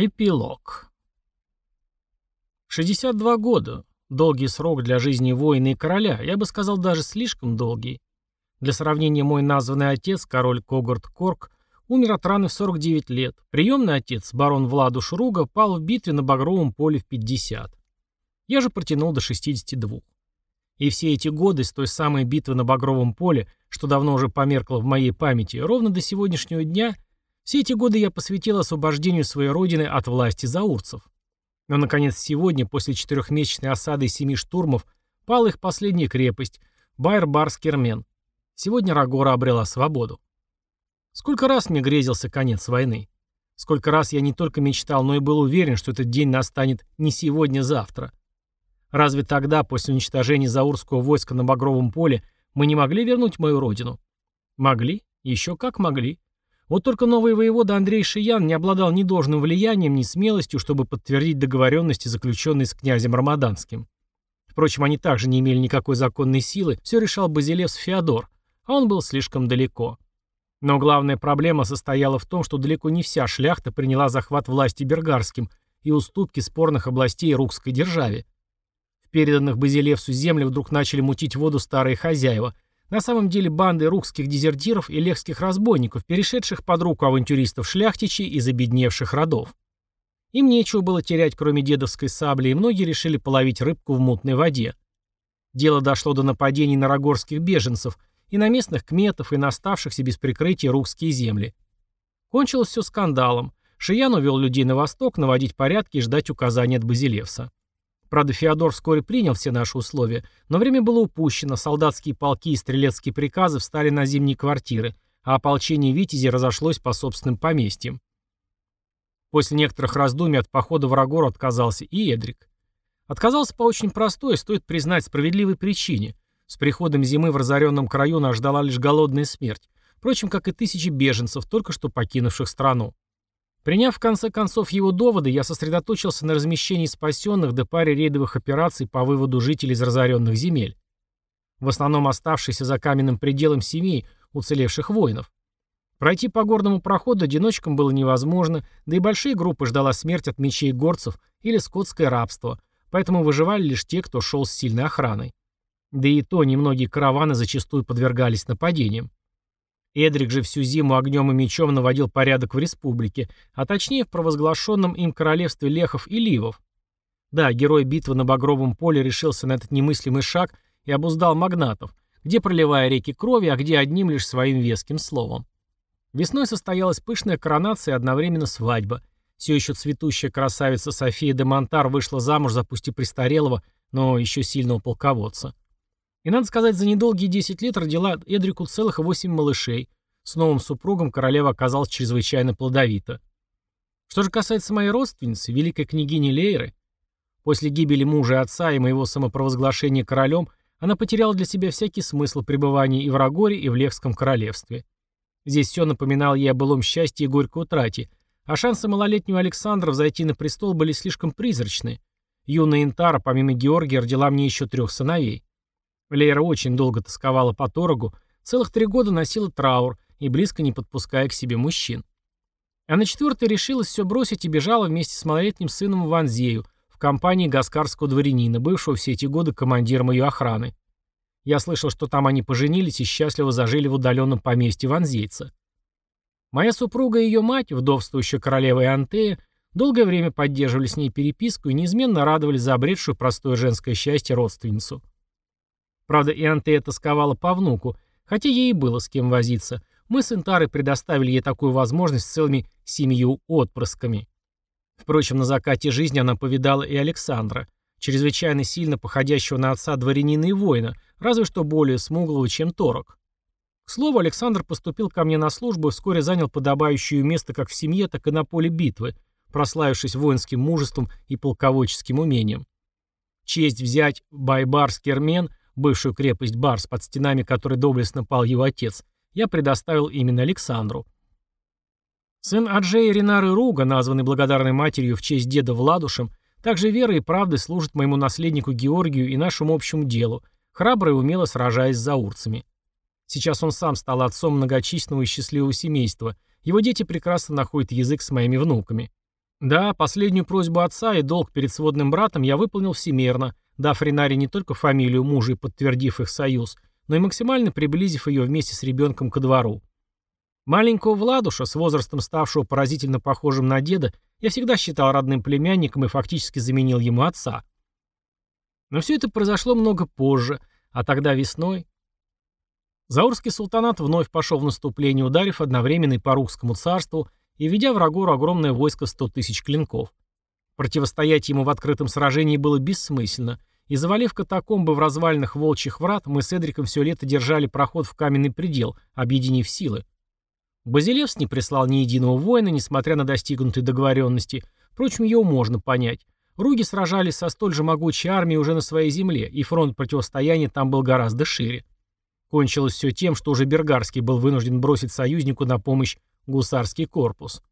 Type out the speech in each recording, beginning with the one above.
Эпилог 62 года. Долгий срок для жизни воина и короля, я бы сказал, даже слишком долгий. Для сравнения, мой названный отец, король Когорт Корк, умер от раны в 49 лет. Приемный отец, барон Владу Шруга, пал в битве на Багровом поле в 50. Я же протянул до 62. И все эти годы с той самой битвы на Багровом поле, что давно уже померкло в моей памяти, ровно до сегодняшнего дня, все эти годы я посвятил освобождению своей родины от власти заурцев. Но, наконец, сегодня, после четырехмесячной осады и семи штурмов, пала их последняя крепость – Байер-Барс-Кермен. Сегодня Рагора обрела свободу. Сколько раз мне грезился конец войны. Сколько раз я не только мечтал, но и был уверен, что этот день настанет не сегодня-завтра. Разве тогда, после уничтожения заурского войска на Багровом поле, мы не могли вернуть мою родину? Могли. Еще как могли. Вот только новый воевода Андрей Шиян не обладал ни должным влиянием, ни смелостью, чтобы подтвердить договоренности, заключенные с князем Рамаданским. Впрочем, они также не имели никакой законной силы, все решал Базилевс Феодор, а он был слишком далеко. Но главная проблема состояла в том, что далеко не вся шляхта приняла захват власти Бергарским и уступки спорных областей Рукской державе. В переданных Базилевсу земли вдруг начали мутить воду старые хозяева – на самом деле банды русских дезертиров и лехских разбойников, перешедших под руку авантюристов-шляхтичей из обедневших родов. Им нечего было терять, кроме дедовской сабли, и многие решили половить рыбку в мутной воде. Дело дошло до нападений на рогорских беженцев, и на местных кметов, и на оставшихся без прикрытия русские земли. Кончилось все скандалом. Шиян увел людей на восток наводить порядки и ждать указаний от Базилевса. Правда, Феодор вскоре принял все наши условия, но время было упущено, солдатские полки и стрелецкие приказы встали на зимние квартиры, а ополчение Витязи разошлось по собственным поместьям. После некоторых раздумий от похода в Рагор отказался и Эдрик. Отказался по очень простой, стоит признать, справедливой причине. С приходом зимы в разоренном краю нас ждала лишь голодная смерть, впрочем, как и тысячи беженцев, только что покинувших страну. Приняв в конце концов его доводы, я сосредоточился на размещении спасенных до паре рейдовых операций по выводу жителей из разоренных земель. В основном оставшиеся за каменным пределом семей, уцелевших воинов. Пройти по горному проходу одиночкам было невозможно, да и большие группы ждала смерть от мечей горцев или скотское рабство, поэтому выживали лишь те, кто шел с сильной охраной. Да и то немногие караваны зачастую подвергались нападениям. Эдрик же всю зиму огнем и мечом наводил порядок в республике, а точнее в провозглашенном им королевстве лехов и ливов. Да, герой битвы на Багровом поле решился на этот немыслимый шаг и обуздал магнатов, где проливая реки крови, а где одним лишь своим веским словом. Весной состоялась пышная коронация и одновременно свадьба. Все еще цветущая красавица София де Монтар вышла замуж за пусть и престарелого, но еще сильного полководца. И, надо сказать, за недолгие 10 лет родила Эдрику целых 8 малышей. С новым супругом королева оказалась чрезвычайно плодовита. Что же касается моей родственницы, великой княгини Лейры, после гибели мужа и отца и моего самопровозглашения королем, она потеряла для себя всякий смысл пребывания и в Рагоре, и в Лехском королевстве. Здесь все напоминало ей о былом счастье и горькой утрате, а шансы малолетнего Александра взойти на престол были слишком призрачны. Юная Интара, помимо Георгия, родила мне еще трех сыновей. Лейра очень долго тосковала по Торогу, целых три года носила траур и близко не подпуская к себе мужчин. А на четвертый решилась все бросить и бежала вместе с малолетним сыном в Ванзею, в компании гаскарского дворянина, бывшего все эти годы командиром ее охраны. Я слышал, что там они поженились и счастливо зажили в удаленном поместье ванзейца. Моя супруга и ее мать, вдовствующая королева Антея, долгое время поддерживали с ней переписку и неизменно радовали за обретшую простое женское счастье родственницу. Правда, и Антея тосковала по внуку, хотя ей и было с кем возиться. Мы с Интарой предоставили ей такую возможность с целыми семью отпрысками. Впрочем, на закате жизни она повидала и Александра, чрезвычайно сильно походящего на отца дворянина и воина, разве что более смуглого, чем Торок. К слову, Александр поступил ко мне на службу и вскоре занял подобающее место как в семье, так и на поле битвы, прославившись воинским мужеством и полководческим умением. Честь взять Байбарский Эрмен бывшую крепость Барс, под стенами которой доблестно пал его отец, я предоставил именно Александру. Сын Аджея Ринары Руга, названный благодарной матерью в честь деда Владушем, также верой и правдой служит моему наследнику Георгию и нашему общему делу, храбро и умело сражаясь с заурцами. Сейчас он сам стал отцом многочисленного и счастливого семейства. Его дети прекрасно находят язык с моими внуками. Да, последнюю просьбу отца и долг перед сводным братом я выполнил всемерно, дав Ренаре не только фамилию мужа и подтвердив их союз, но и максимально приблизив ее вместе с ребенком ко двору. Маленького Владуша, с возрастом ставшего поразительно похожим на деда, я всегда считал родным племянником и фактически заменил ему отца. Но все это произошло много позже, а тогда весной... Заурский султанат вновь пошел в наступление, ударив одновременно и по русскому царству и ведя врагу огромное войско в 100 тысяч клинков. Противостоять ему в открытом сражении было бессмысленно, и завалив катакомбы в развалинах волчьих врат, мы с Эдриком все лето держали проход в каменный предел, объединив силы. Базилевс не прислал ни единого воина, несмотря на достигнутые договоренности. Впрочем, его можно понять. Руги сражались со столь же могучей армией уже на своей земле, и фронт противостояния там был гораздо шире. Кончилось все тем, что уже Бергарский был вынужден бросить союзнику на помощь гусарский корпус.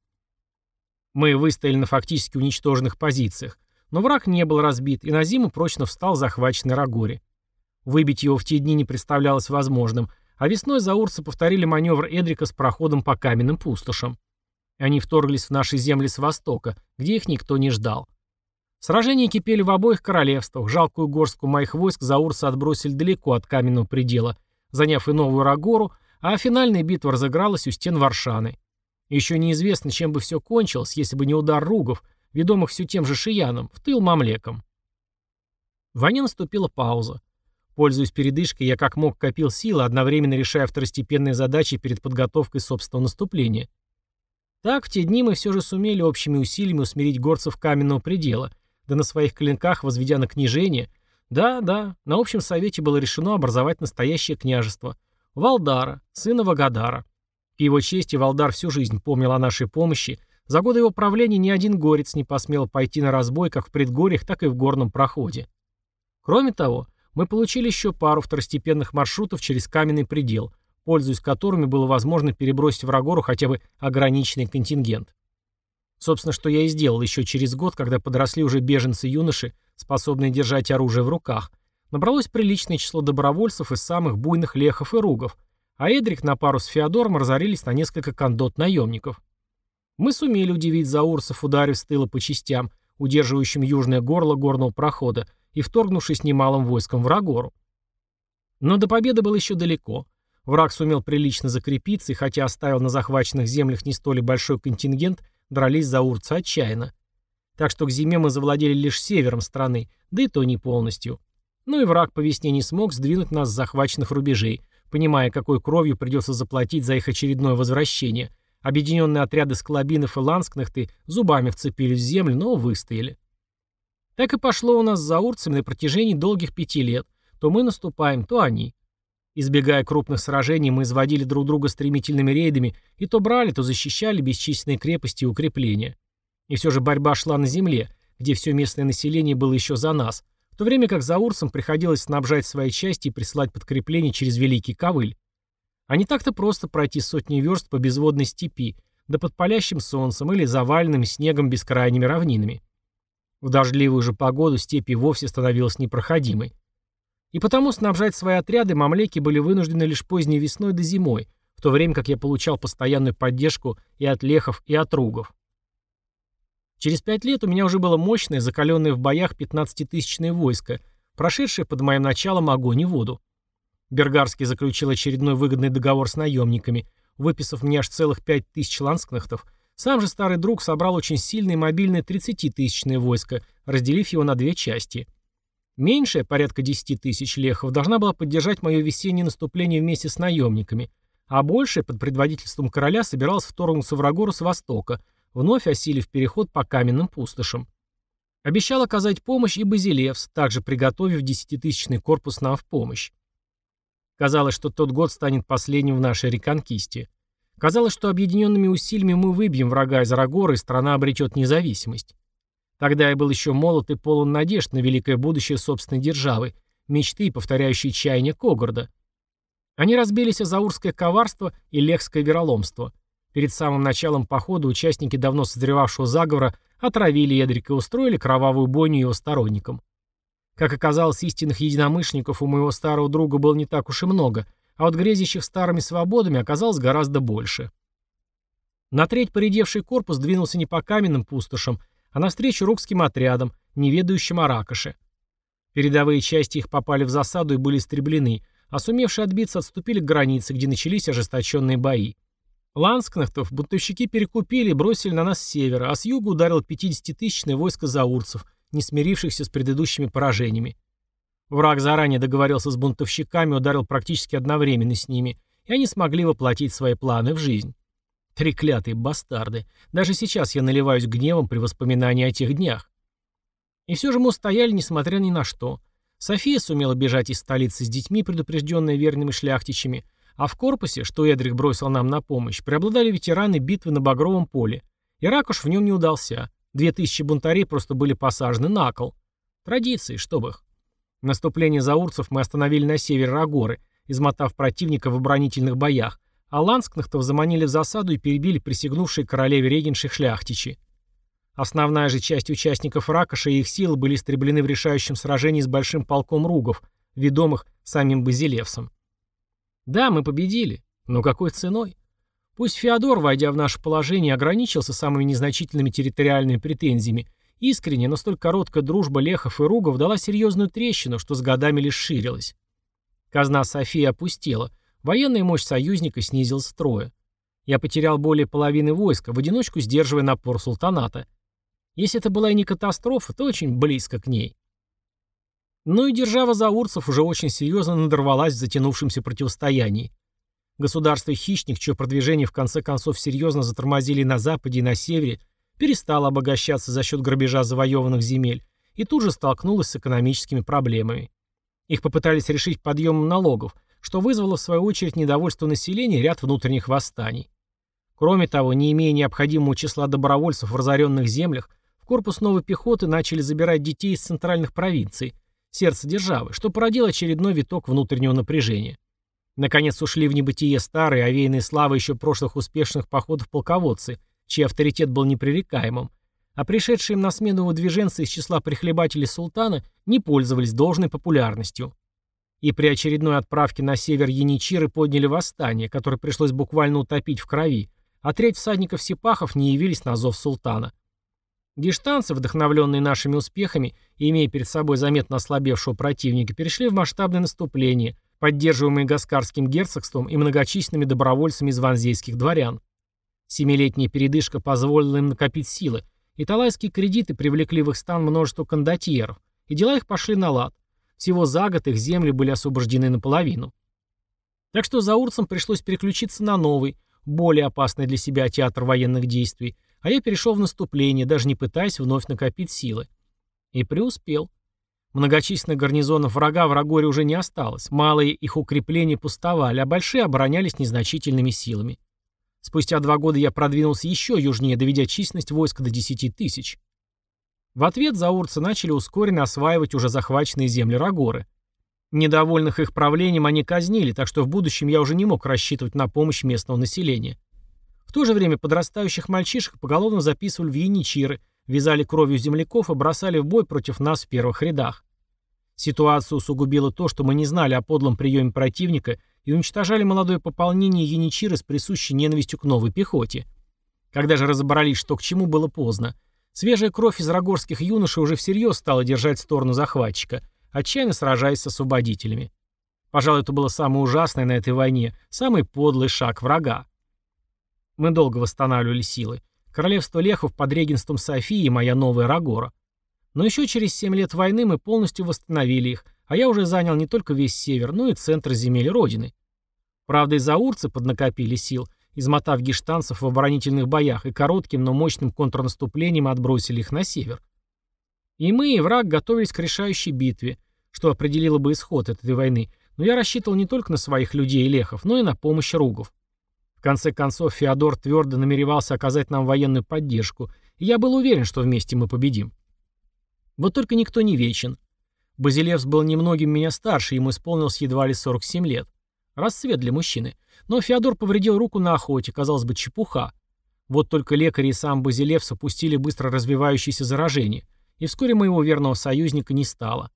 Мы выстояли на фактически уничтоженных позициях, но враг не был разбит, и на зиму прочно встал захваченный Рагори. Выбить его в те дни не представлялось возможным – а весной заурцы повторили маневр Эдрика с проходом по каменным пустошам. Они вторглись в наши земли с востока, где их никто не ждал. Сражения кипели в обоих королевствах, жалкую горстку моих войск заурцы отбросили далеко от каменного предела, заняв и новую Рагору, а финальная битва разыгралась у стен Варшаны. Еще неизвестно, чем бы все кончилось, если бы не удар ругов, ведомых все тем же Шияном, в тыл Мамлеком. В войне наступила пауза. Пользуясь передышкой, я как мог копил силы, одновременно решая второстепенные задачи перед подготовкой собственного наступления. Так, в те дни мы все же сумели общими усилиями усмирить горцев каменного предела, да на своих клинках возведя на княжение. Да, да, на общем совете было решено образовать настоящее княжество. Валдара, сына Вагадара. К его чести Валдар всю жизнь помнил о нашей помощи. За годы его правления ни один горец не посмел пойти на разбой как в предгорьях, так и в горном проходе. Кроме того, мы получили еще пару второстепенных маршрутов через каменный предел, пользуясь которыми было возможно перебросить в Рагору хотя бы ограниченный контингент. Собственно, что я и сделал еще через год, когда подросли уже беженцы-юноши, способные держать оружие в руках. Набралось приличное число добровольцев из самых буйных лехов и ругов, а Эдрик на пару с Феодором разорились на несколько кондот-наемников. Мы сумели удивить заурцев, ударив с тыла по частям, удерживающим южное горло горного прохода, и вторгнувшись немалым войском в Рагору. Но до победы было еще далеко. Враг сумел прилично закрепиться, и хотя оставил на захваченных землях не столь большой контингент, дрались за урцы отчаянно. Так что к зиме мы завладели лишь севером страны, да и то не полностью. Ну и враг по весне не смог сдвинуть нас с захваченных рубежей, понимая, какой кровью придется заплатить за их очередное возвращение. Объединенные отряды склобинов и ланскнахты зубами вцепились в землю, но выстояли. Так и пошло у нас за урцами на протяжении долгих пяти лет. То мы наступаем, то они. Избегая крупных сражений, мы изводили друг друга стремительными рейдами и то брали, то защищали бесчисленные крепости и укрепления. И все же борьба шла на земле, где все местное население было еще за нас, в то время как за приходилось снабжать свои части и присылать подкрепления через Великий Ковыль. А не так-то просто пройти сотни верст по безводной степи, да под палящим солнцем или заваленным снегом бескрайними равнинами. В дождливую же погоду степи вовсе становилась непроходимой. И потому снабжать свои отряды мамлеки были вынуждены лишь поздней весной до зимой, в то время как я получал постоянную поддержку и от лехов, и от ругов. Через пять лет у меня уже было мощное, закаленное в боях 15-тысячное войско, прошедшее под моим началом огонь и воду. Бергарский заключил очередной выгодный договор с наемниками, выписав мне аж целых пять тысяч ланскнахтов, сам же старый друг собрал очень сильное мобильное 30-тысячное войско, разделив его на две части. Меньшая, порядка 10 тысяч лехов, должна была поддержать мое весеннее наступление вместе с наемниками, а большая, под предводительством короля, собиралась вторгнуться в Рагору с востока, вновь осилив переход по каменным пустошам. Обещал оказать помощь и Базилевс, также приготовив десятитысячный корпус нам в помощь. Казалось, что тот год станет последним в нашей реконкисте. Казалось, что объединенными усилиями мы выбьем врага из Рагора, и страна обретет независимость. Тогда я был еще молод и полон надежд на великое будущее собственной державы, мечты, повторяющие чаяния Когорда. Они разбились о заурское коварство и лехское вероломство. Перед самым началом похода участники давно созревавшего заговора отравили Эдрика и устроили кровавую бойню его сторонникам. Как оказалось, истинных единомышленников у моего старого друга было не так уж и много, а вот грезящих старыми свободами оказалось гораздо больше. На треть поредевший корпус двинулся не по каменным пустошам, а навстречу рукским отрядам, не ведающим о. Передовые части их попали в засаду и были истреблены, а сумевшие отбиться отступили к границе, где начались ожесточенные бои. Ланскнехтов бунтовщики перекупили и бросили на нас с севера, а с юга ударил 50-тысячное войско заурцев, не смирившихся с предыдущими поражениями. Враг заранее договорился с бунтовщиками, ударил практически одновременно с ними, и они смогли воплотить свои планы в жизнь. Треклятые бастарды. Даже сейчас я наливаюсь гневом при воспоминании о тех днях. И все же мы устояли, несмотря ни на что. София сумела бежать из столицы с детьми, предупрежденная верными шляхтичами, а в корпусе, что Эдрих бросил нам на помощь, преобладали ветераны битвы на Багровом поле. И Ракуш в нем не удался. Две тысячи бунтарей просто были посажены на кол. Традиции, чтобы их. Наступление заурцев мы остановили на севере Рагоры, измотав противника в оборонительных боях, а Ланскнахтов заманили в засаду и перебили присягнувшие королеве регенших шляхтичи. Основная же часть участников Ракоша и их силы были истреблены в решающем сражении с большим полком ругов, ведомых самим Базилевсом. Да, мы победили, но какой ценой? Пусть Феодор, войдя в наше положение, ограничился самыми незначительными территориальными претензиями, искренне, но столь короткая дружба Лехов и Ругов дала серьезную трещину, что с годами лишь ширилась. Казна Софии опустела, военная мощь союзника снизилась втрое. Я потерял более половины войска, в одиночку сдерживая напор султаната. Если это была и не катастрофа, то очень близко к ней. Ну и держава заурцев уже очень серьезно надорвалась в затянувшемся противостоянии. Государство-хищник, чье продвижение в конце концов серьезно затормозили на западе и на севере, перестало обогащаться за счет грабежа завоеванных земель и тут же столкнулось с экономическими проблемами. Их попытались решить подъемом налогов, что вызвало в свою очередь недовольство населения и ряд внутренних восстаний. Кроме того, не имея необходимого числа добровольцев в разоренных землях, в корпус новой пехоты начали забирать детей из центральных провинций, сердца державы, что породило очередной виток внутреннего напряжения. Наконец ушли в небытие старые, овеянные славы еще прошлых успешных походов полководцы, чей авторитет был непререкаемым, а пришедшие им на смену выдвиженцы из числа прихлебателей султана не пользовались должной популярностью. И при очередной отправке на север яничиры подняли восстание, которое пришлось буквально утопить в крови, а треть всадников-сипахов не явились на зов султана. Гештанцы, вдохновленные нашими успехами и имея перед собой заметно ослабевшего противника, перешли в масштабное наступление, поддерживаемое Гаскарским герцогством и многочисленными добровольцами из ванзейских дворян. Семилетняя передышка позволила им накопить силы, и талайские кредиты привлекли в их стан множество кондотьеров, и дела их пошли на лад. Всего за год их земли были освобождены наполовину. Так что заурцам пришлось переключиться на новый, более опасный для себя театр военных действий, а я перешел в наступление, даже не пытаясь вновь накопить силы. И преуспел. Многочисленных гарнизонов врага в Рагоре уже не осталось, малые их укрепления пустовали, а большие оборонялись незначительными силами. Спустя два года я продвинулся еще южнее, доведя численность войска до 10 тысяч. В ответ заурцы начали ускоренно осваивать уже захваченные земли Рагоры. Недовольных их правлением они казнили, так что в будущем я уже не мог рассчитывать на помощь местного населения. В то же время подрастающих мальчишек поголовно записывали в яничиры, вязали кровью земляков и бросали в бой против нас в первых рядах. Ситуацию усугубило то, что мы не знали о подлом приеме противника и уничтожали молодое пополнение яничиры с присущей ненавистью к новой пехоте. Когда же разобрались, что к чему, было поздно. Свежая кровь из рогорских юношей уже всерьез стала держать сторону захватчика, отчаянно сражаясь с освободителями. Пожалуй, это было самое ужасное на этой войне, самый подлый шаг врага. Мы долго восстанавливали силы. Королевство Лехов под регенством Софии и моя новая Рагора. Но еще через семь лет войны мы полностью восстановили их, а я уже занял не только весь север, но и центр земель Родины. Правда, и заурцы поднакопили сил, измотав гештанцев в оборонительных боях и коротким, но мощным контрнаступлением отбросили их на север. И мы, и враг готовились к решающей битве, что определило бы исход этой войны, но я рассчитывал не только на своих людей и лехов, но и на помощь ругов. В конце концов, Феодор твердо намеревался оказать нам военную поддержку, и я был уверен, что вместе мы победим. Вот только никто не вечен. Базилевс был немногим меня старше, ему исполнилось едва ли 47 лет. Расцвет для мужчины. Но Феодор повредил руку на охоте, казалось бы, чепуха. Вот только лекари и сам Базилевс опустили быстро развивающееся заражение, и вскоре моего верного союзника не стало.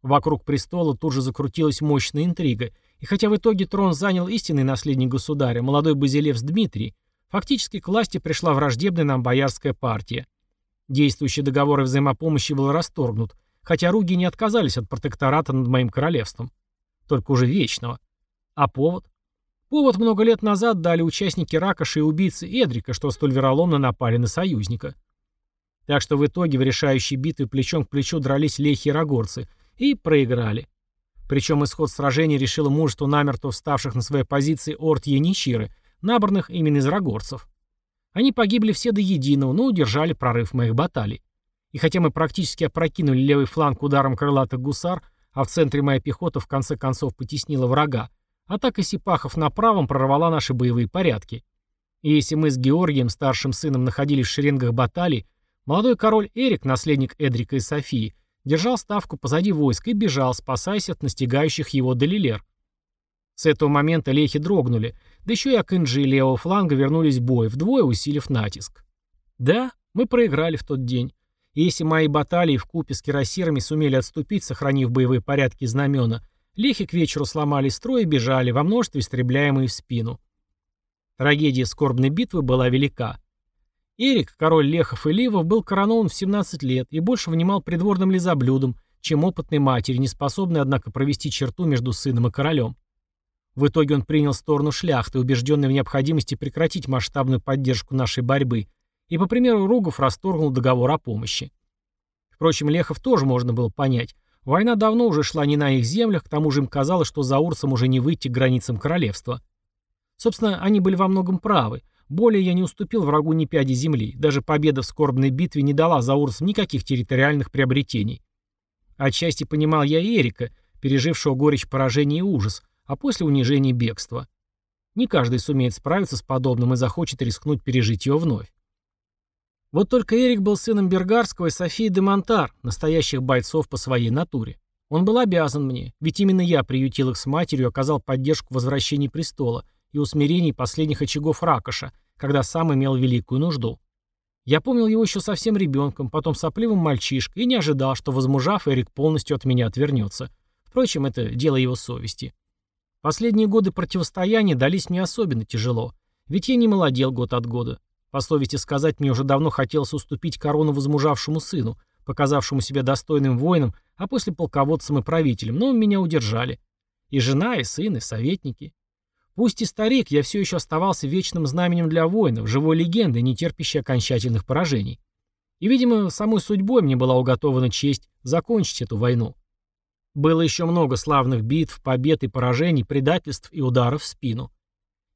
Вокруг престола тут же закрутилась мощная интрига, и хотя в итоге трон занял истинный наследник государя, молодой Базилевс Дмитрий, Фактически к власти пришла враждебная нам боярская партия. Действующий договор о взаимопомощи был расторгнут, хотя руги не отказались от протектората над моим королевством. Только уже вечного. А повод? Повод много лет назад дали участники Ракоши и убийцы Эдрика, что столь вероломно напали на союзника. Так что в итоге в решающей битве плечом к плечу дрались лехи и рогорцы и проиграли. Причем исход сражения решило мужество намертво вставших на свои позиции орд Яничиры, набранных именно из рогорцев. Они погибли все до единого, но удержали прорыв моих баталий. И хотя мы практически опрокинули левый фланг ударом крылатых гусар, а в центре моя пехота в конце концов потеснила врага, атака сипахов на правом прорвала наши боевые порядки. И если мы с Георгием, старшим сыном, находились в шеренгах баталий, молодой король Эрик, наследник Эдрика и Софии, держал ставку позади войск и бежал, спасаясь от настигающих его Далилер. С этого момента лехи дрогнули, да еще и Акинджи левого фланга вернулись в бой, вдвое усилив натиск. Да, мы проиграли в тот день. И если мои баталии в купе с кирасирами сумели отступить, сохранив боевые порядки знамена, лехи к вечеру сломали строй и бежали, во множестве истребляемые в спину. Трагедия скорбной битвы была велика. Эрик, король Лехов и Ливов, был коронован в 17 лет и больше внимал придворным лизоблюдом, чем опытной матери, не способной, однако, провести черту между сыном и королем. В итоге он принял сторону шляхты, убежденный в необходимости прекратить масштабную поддержку нашей борьбы, и, по примеру Ругов, расторгнул договор о помощи. Впрочем, Лехов тоже можно было понять. Война давно уже шла не на их землях, к тому же им казалось, что за Урсом уже не выйти к границам королевства. Собственно, они были во многом правы. Более я не уступил врагу ни пяди земли. Даже победа в скорбной битве не дала за Урсом никаких территориальных приобретений. Отчасти понимал я Эрика, пережившего горечь поражения и ужас, а после унижения бегства. Не каждый сумеет справиться с подобным и захочет рискнуть пережить его вновь. Вот только Эрик был сыном Бергарского и Софии де Монтар, настоящих бойцов по своей натуре. Он был обязан мне, ведь именно я приютил их с матерью оказал поддержку возвращении престола и усмирении последних очагов Ракоша, когда сам имел великую нужду. Я помнил его еще совсем ребенком, потом сопливым мальчишкой, и не ожидал, что, возмужав, Эрик полностью от меня отвернется. Впрочем, это дело его совести. Последние годы противостояния дались мне особенно тяжело, ведь я не молодел год от года. По совести сказать, мне уже давно хотелось уступить корону возмужавшему сыну, показавшему себя достойным воином, а после полководцем и правителем, но меня удержали. И жена, и сын, и советники. Пусть и старик, я все еще оставался вечным знаменем для воинов, живой легендой, не терпящей окончательных поражений. И, видимо, самой судьбой мне была уготована честь закончить эту войну. Было еще много славных битв, побед и поражений, предательств и ударов в спину.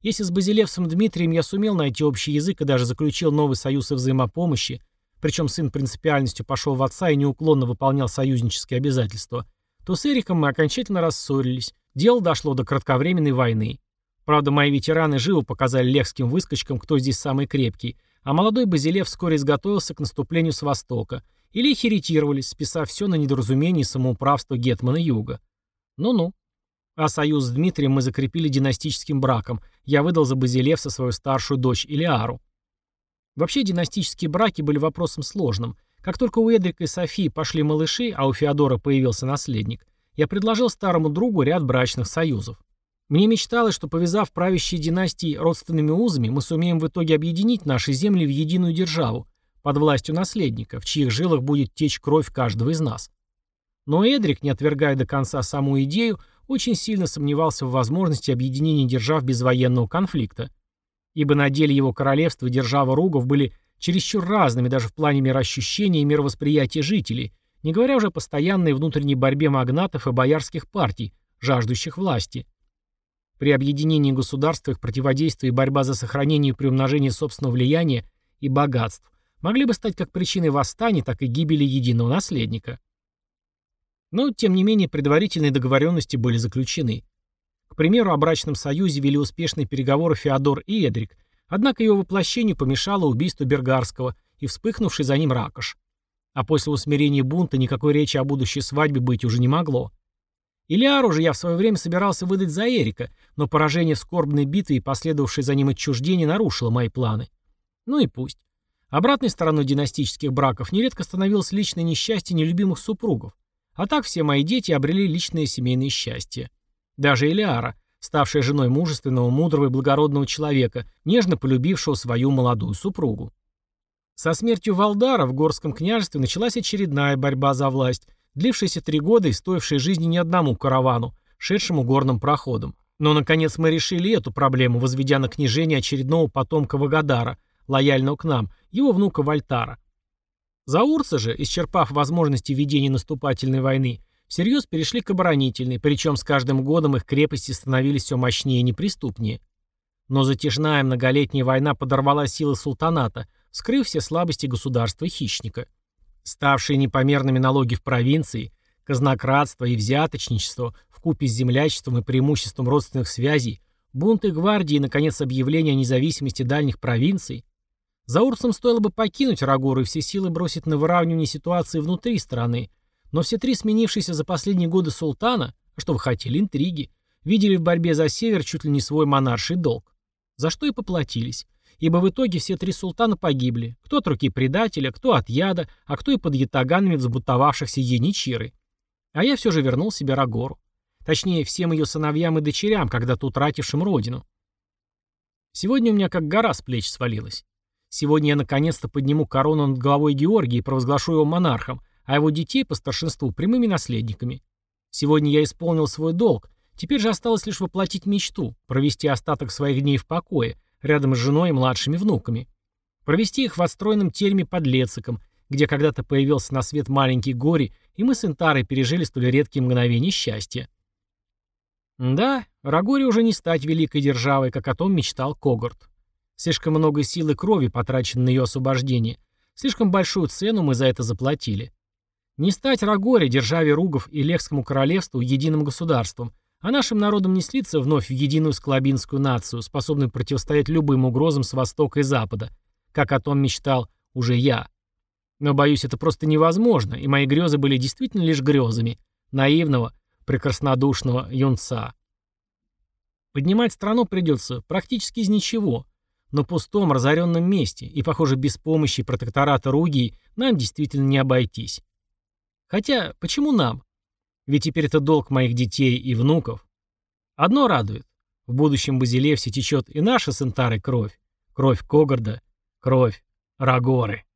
Если с Базилевсом Дмитрием я сумел найти общий язык и даже заключил новый союз о взаимопомощи, причем сын принципиальностью пошел в отца и неуклонно выполнял союзнические обязательства, то с Эриком мы окончательно рассорились, дело дошло до кратковременной войны. Правда, мои ветераны живо показали лехским выскочкам, кто здесь самый крепкий, а молодой Базилев вскоре изготовился к наступлению с востока – или их иритировались, списав все на недоразумение и самоуправство Гетмана Юга. Ну-ну. А союз с Дмитрием мы закрепили династическим браком. Я выдал за Базилевса свою старшую дочь Илиару. Вообще династические браки были вопросом сложным. Как только у Эдрика и Софии пошли малыши, а у Феодора появился наследник, я предложил старому другу ряд брачных союзов. Мне мечталось, что повязав правящие династии родственными узами, мы сумеем в итоге объединить наши земли в единую державу, под властью наследника, в чьих жилах будет течь кровь каждого из нас. Но Эдрик, не отвергая до конца саму идею, очень сильно сомневался в возможности объединения держав без военного конфликта. Ибо на деле его королевства держава Ругов были чересчур разными даже в плане мироощущения и мировосприятия жителей, не говоря уже о постоянной внутренней борьбе магнатов и боярских партий, жаждущих власти. При объединении государств их противодействие и борьба за сохранение и приумножение собственного влияния и богатств могли бы стать как причиной восстания, так и гибели единого наследника. Но, тем не менее, предварительные договоренности были заключены. К примеру, о брачном союзе вели успешные переговоры Феодор и Эдрик, однако его воплощению помешало убийство Бергарского и вспыхнувший за ним Ракош. А после усмирения бунта никакой речи о будущей свадьбе быть уже не могло. Илиару же я в свое время собирался выдать за Эрика, но поражение в скорбной битве и последовавшее за ним отчуждение нарушило мои планы. Ну и пусть. Обратной стороной династических браков нередко становилось личное несчастье нелюбимых супругов. А так все мои дети обрели личное семейное счастье. Даже Элиара, ставшая женой мужественного, мудрого и благородного человека, нежно полюбившего свою молодую супругу. Со смертью Валдара в Горском княжестве началась очередная борьба за власть, длившаяся три года и стоившая жизни ни одному каравану, шедшему горным проходом. Но, наконец, мы решили эту проблему, возведя на княжение очередного потомка Вагадара, лояльного к нам, его внука Вальтара. Заурцы же, исчерпав возможности ведения наступательной войны, всерьез перешли к оборонительной, причем с каждым годом их крепости становились все мощнее и неприступнее. Но затяжная многолетняя война подорвала силы султаната, скрыв все слабости государства-хищника. Ставшие непомерными налоги в провинции, казнократство и взяточничество вкупе с землячеством и преимуществом родственных связей, бунты гвардии и, наконец, объявление о независимости дальних провинций, заурцам стоило бы покинуть Рагору и все силы бросить на выравнивание ситуации внутри страны, но все три сменившиеся за последние годы султана, а что вы хотели, интриги, видели в борьбе за север чуть ли не свой монарший долг. За что и поплатились. Ибо в итоге все три султана погибли. Кто от руки предателя, кто от яда, а кто и под ятаганами взбутовавшихся яничиры. А я все же вернул себе Рагору. Точнее, всем ее сыновьям и дочерям, когда-то утратившим родину. Сегодня у меня как гора с плеч свалилась. Сегодня я наконец-то подниму корону над головой Георгия и провозглашу его монархом, а его детей по старшинству прямыми наследниками. Сегодня я исполнил свой долг, теперь же осталось лишь воплотить мечту, провести остаток своих дней в покое, рядом с женой и младшими внуками. Провести их в отстроенном терме под Лециком, где когда-то появился на свет маленький горе, и мы с Интарой пережили столь редкие мгновения счастья. Да, Рагоре уже не стать великой державой, как о том мечтал Когорт. Слишком много сил и крови потрачено на ее освобождение. Слишком большую цену мы за это заплатили. Не стать Рагоре, державе Ругов и Лехскому королевству единым государством, а нашим народам не слиться вновь в единую склобинскую нацию, способную противостоять любым угрозам с востока и запада, как о том мечтал уже я. Но, боюсь, это просто невозможно, и мои грезы были действительно лишь грезами наивного, прекраснодушного юнца. Поднимать страну придется практически из ничего, на пустом, разоренном месте, и, похоже, без помощи протектората Ругии нам действительно не обойтись. Хотя, почему нам? Ведь теперь это долг моих детей и внуков. Одно радует. В будущем Базилевсе течет и наша с кровь. Кровь Когарда, кровь Рагоры.